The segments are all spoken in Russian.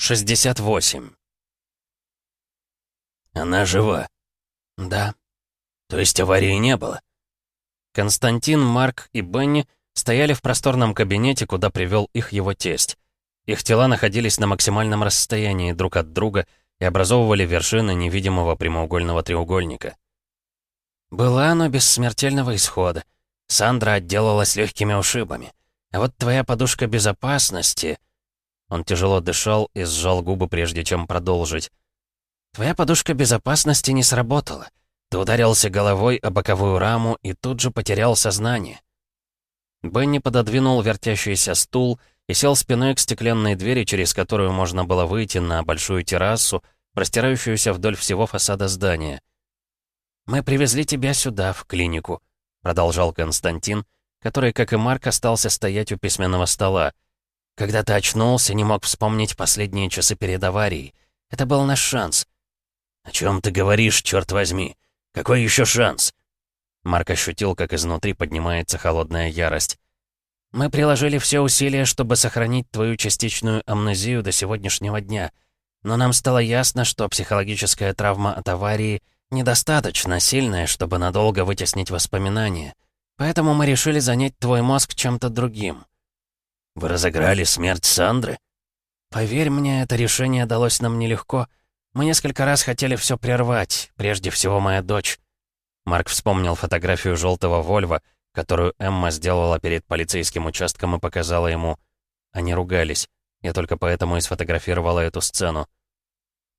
68. Она жива? Да. То есть аварии не было? Константин, Марк и Бенни стояли в просторном кабинете, куда привел их его тесть. Их тела находились на максимальном расстоянии друг от друга и образовывали вершины невидимого прямоугольного треугольника. Была оно без смертельного исхода. Сандра отделалась легкими ушибами. А вот твоя подушка безопасности... Он тяжело дышал и сжал губы, прежде чем продолжить. «Твоя подушка безопасности не сработала. Ты ударился головой о боковую раму и тут же потерял сознание». Бенни пододвинул вертящийся стул и сел спиной к стеклянной двери, через которую можно было выйти на большую террасу, простирающуюся вдоль всего фасада здания. «Мы привезли тебя сюда, в клинику», — продолжал Константин, который, как и Марк, остался стоять у письменного стола. Когда ты очнулся, не мог вспомнить последние часы перед аварией. Это был наш шанс. «О чем ты говоришь, черт возьми? Какой еще шанс?» Марк ощутил, как изнутри поднимается холодная ярость. «Мы приложили все усилия, чтобы сохранить твою частичную амнезию до сегодняшнего дня. Но нам стало ясно, что психологическая травма от аварии недостаточно сильная, чтобы надолго вытеснить воспоминания. Поэтому мы решили занять твой мозг чем-то другим. Вы разыграли смерть Сандры? Поверь мне, это решение далось нам нелегко. Мы несколько раз хотели все прервать, прежде всего моя дочь. Марк вспомнил фотографию желтого Вольва, которую Эмма сделала перед полицейским участком и показала ему. Они ругались. Я только поэтому и сфотографировала эту сцену.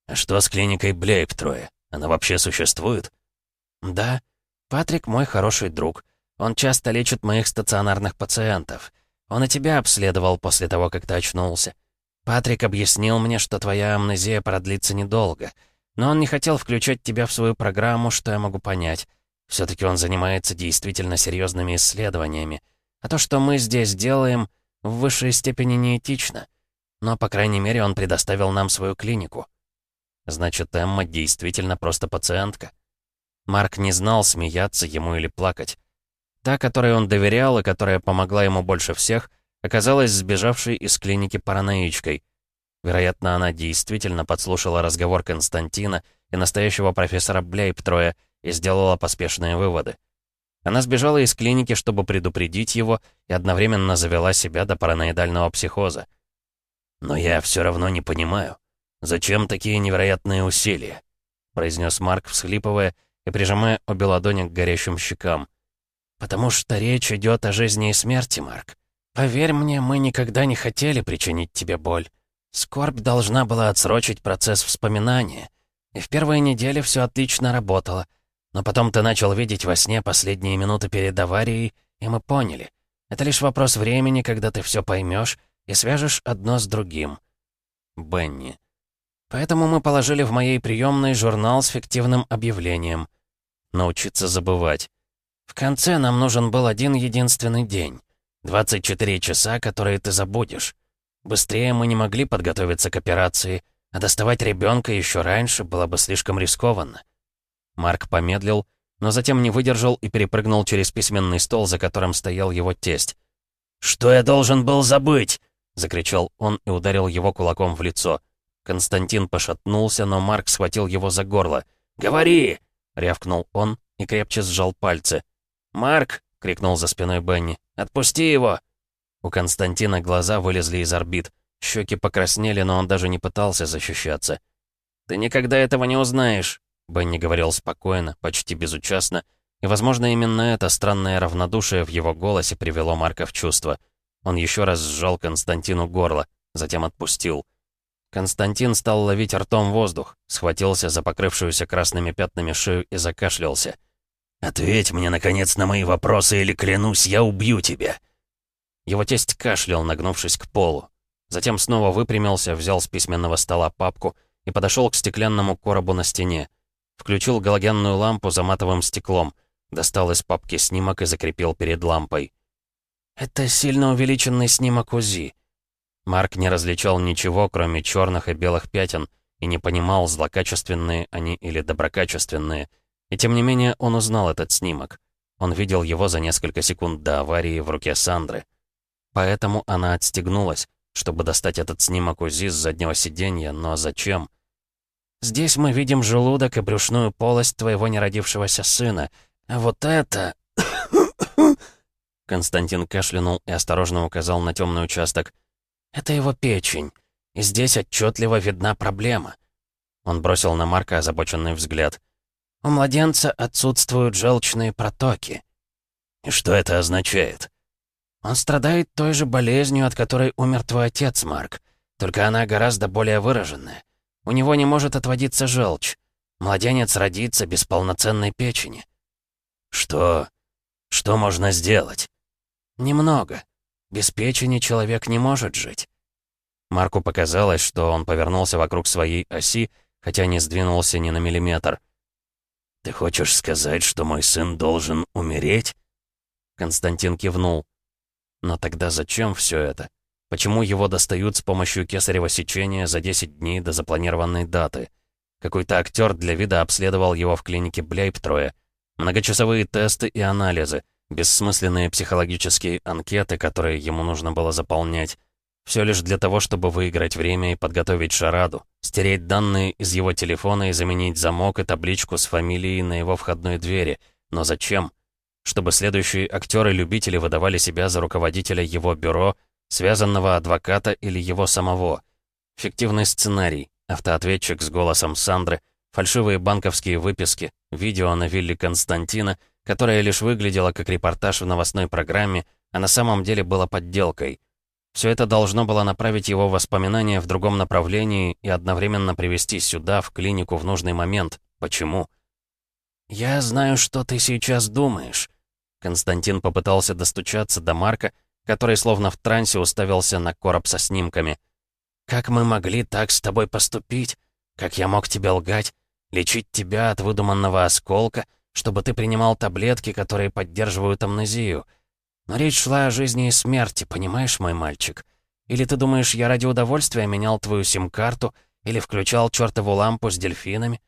«А что с клиникой Блейб трое? Она вообще существует?» «Да. Патрик мой хороший друг. Он часто лечит моих стационарных пациентов. Он и тебя обследовал после того, как ты очнулся. Патрик объяснил мне, что твоя амнезия продлится недолго. Но он не хотел включать тебя в свою программу, что я могу понять. все таки он занимается действительно серьезными исследованиями. А то, что мы здесь делаем, в высшей степени неэтично. Но, по крайней мере, он предоставил нам свою клинику. Значит, Эмма действительно просто пациентка. Марк не знал, смеяться ему или плакать. Та, которой он доверял и которая помогла ему больше всех, оказалась сбежавшей из клиники параноичкой. Вероятно, она действительно подслушала разговор Константина и настоящего профессора Блейптроя и сделала поспешные выводы. Она сбежала из клиники, чтобы предупредить его, и одновременно завела себя до параноидального психоза. «Но я все равно не понимаю, зачем такие невероятные усилия?» произнес Марк, всхлипывая и прижимая обе ладони к горящим щекам. «Потому что речь идет о жизни и смерти, Марк. Поверь мне, мы никогда не хотели причинить тебе боль. Скорбь должна была отсрочить процесс вспоминания. И в первые недели все отлично работало. Но потом ты начал видеть во сне последние минуты перед аварией, и мы поняли. Это лишь вопрос времени, когда ты все поймешь и свяжешь одно с другим. Бенни. Поэтому мы положили в моей приемной журнал с фиктивным объявлением. Научиться забывать. В конце нам нужен был один единственный день. 24 часа, которые ты забудешь. Быстрее мы не могли подготовиться к операции, а доставать ребенка еще раньше было бы слишком рискованно. Марк помедлил, но затем не выдержал и перепрыгнул через письменный стол, за которым стоял его тесть. «Что я должен был забыть?» — закричал он и ударил его кулаком в лицо. Константин пошатнулся, но Марк схватил его за горло. «Говори!» — рявкнул он и крепче сжал пальцы. «Марк!» — крикнул за спиной Бенни. «Отпусти его!» У Константина глаза вылезли из орбит. Щеки покраснели, но он даже не пытался защищаться. «Ты никогда этого не узнаешь», — Бенни говорил спокойно, почти безучастно, и, возможно, именно это странное равнодушие в его голосе привело Марка в чувство. Он еще раз сжал Константину горло, затем отпустил. Константин стал ловить ртом воздух, схватился за покрывшуюся красными пятнами шею и закашлялся. «Ответь мне, наконец, на мои вопросы, или, клянусь, я убью тебя!» Его тесть кашлял, нагнувшись к полу. Затем снова выпрямился, взял с письменного стола папку и подошел к стеклянному коробу на стене. Включил галогенную лампу за матовым стеклом, достал из папки снимок и закрепил перед лампой. «Это сильно увеличенный снимок УЗИ». Марк не различал ничего, кроме черных и белых пятен, и не понимал, злокачественные они или доброкачественные — и тем не менее он узнал этот снимок. Он видел его за несколько секунд до аварии в руке Сандры. Поэтому она отстегнулась, чтобы достать этот снимок УЗИ с заднего сиденья, но зачем? «Здесь мы видим желудок и брюшную полость твоего неродившегося сына. А вот это...» Константин кашлянул и осторожно указал на темный участок. «Это его печень, и здесь отчетливо видна проблема». Он бросил на Марка озабоченный взгляд. «У младенца отсутствуют желчные протоки». «И что это означает?» «Он страдает той же болезнью, от которой умер твой отец, Марк, только она гораздо более выраженная. У него не может отводиться желчь. Младенец родится без полноценной печени». «Что? Что можно сделать?» «Немного. Без печени человек не может жить». Марку показалось, что он повернулся вокруг своей оси, хотя не сдвинулся ни на миллиметр. «Ты хочешь сказать, что мой сын должен умереть?» Константин кивнул. «Но тогда зачем все это? Почему его достают с помощью кесарево сечения за 10 дней до запланированной даты? Какой-то актер для вида обследовал его в клинике Бляйптроя. Многочасовые тесты и анализы, бессмысленные психологические анкеты, которые ему нужно было заполнять. Все лишь для того, чтобы выиграть время и подготовить шараду, стереть данные из его телефона и заменить замок и табличку с фамилией на его входной двери. Но зачем? Чтобы следующие актеры-любители выдавали себя за руководителя его бюро, связанного адвоката или его самого. Фиктивный сценарий, автоответчик с голосом Сандры, фальшивые банковские выписки, видео на вилле Константина, которое лишь выглядело как репортаж в новостной программе, а на самом деле было подделкой — все это должно было направить его воспоминания в другом направлении и одновременно привести сюда, в клинику, в нужный момент. Почему? «Я знаю, что ты сейчас думаешь». Константин попытался достучаться до Марка, который словно в трансе уставился на короб со снимками. «Как мы могли так с тобой поступить? Как я мог тебе лгать? Лечить тебя от выдуманного осколка, чтобы ты принимал таблетки, которые поддерживают амнезию?» Но речь шла о жизни и смерти, понимаешь, мой мальчик? Или ты думаешь, я ради удовольствия менял твою сим-карту или включал чертову лампу с дельфинами?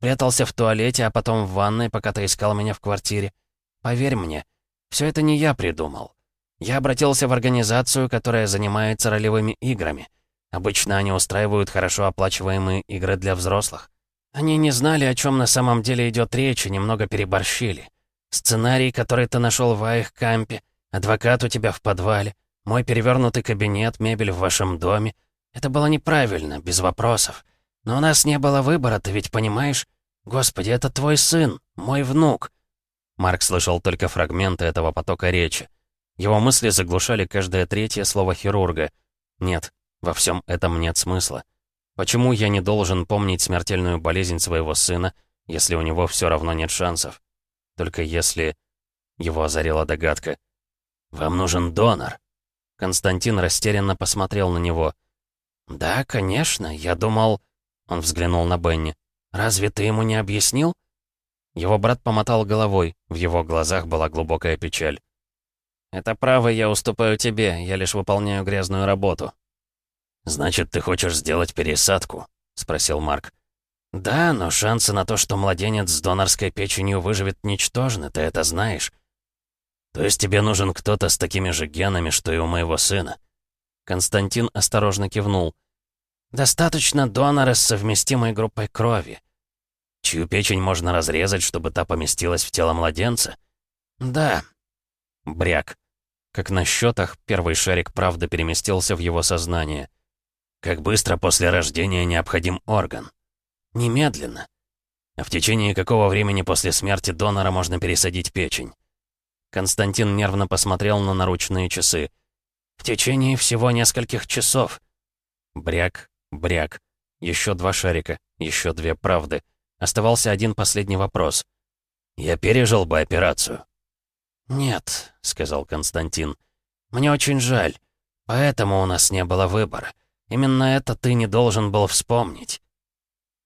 Прятался в туалете, а потом в ванной, пока ты искал меня в квартире? Поверь мне, все это не я придумал. Я обратился в организацию, которая занимается ролевыми играми. Обычно они устраивают хорошо оплачиваемые игры для взрослых. Они не знали, о чем на самом деле идет речь, и немного переборщили. Сценарий, который ты нашел в Айх-кампе, Адвокат у тебя в подвале, мой перевернутый кабинет, мебель в вашем доме. Это было неправильно, без вопросов. Но у нас не было выбора, ты ведь понимаешь? Господи, это твой сын, мой внук». Марк слышал только фрагменты этого потока речи. Его мысли заглушали каждое третье слово хирурга. «Нет, во всем этом нет смысла. Почему я не должен помнить смертельную болезнь своего сына, если у него все равно нет шансов? Только если...» Его озарила догадка. «Вам нужен донор». Константин растерянно посмотрел на него. «Да, конечно, я думал...» Он взглянул на Бенни. «Разве ты ему не объяснил?» Его брат помотал головой, в его глазах была глубокая печаль. «Это право я уступаю тебе, я лишь выполняю грязную работу». «Значит, ты хочешь сделать пересадку?» — спросил Марк. «Да, но шансы на то, что младенец с донорской печенью выживет, ничтожны, ты это знаешь. То есть тебе нужен кто-то с такими же генами, что и у моего сына?» Константин осторожно кивнул. «Достаточно донора с совместимой группой крови. Чью печень можно разрезать, чтобы та поместилась в тело младенца?» «Да». Бряк. Как на счетах, первый шарик правды переместился в его сознание. «Как быстро после рождения необходим орган?» «Немедленно». «А в течение какого времени после смерти донора можно пересадить печень?» Константин нервно посмотрел на наручные часы. «В течение всего нескольких часов». Бряк, бряк. Еще два шарика, еще две правды. Оставался один последний вопрос. «Я пережил бы операцию». «Нет», — сказал Константин. «Мне очень жаль. Поэтому у нас не было выбора. Именно это ты не должен был вспомнить».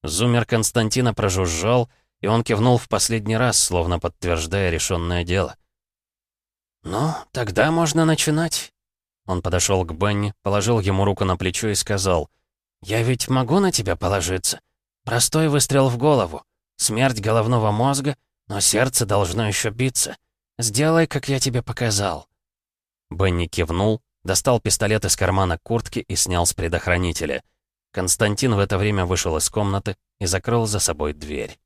Зумер Константина прожужжал, и он кивнул в последний раз, словно подтверждая решенное дело. «Ну, тогда можно начинать». Он подошел к Бенни, положил ему руку на плечо и сказал, «Я ведь могу на тебя положиться? Простой выстрел в голову, смерть головного мозга, но сердце должно еще биться. Сделай, как я тебе показал». Бенни кивнул, достал пистолет из кармана куртки и снял с предохранителя. Константин в это время вышел из комнаты и закрыл за собой дверь.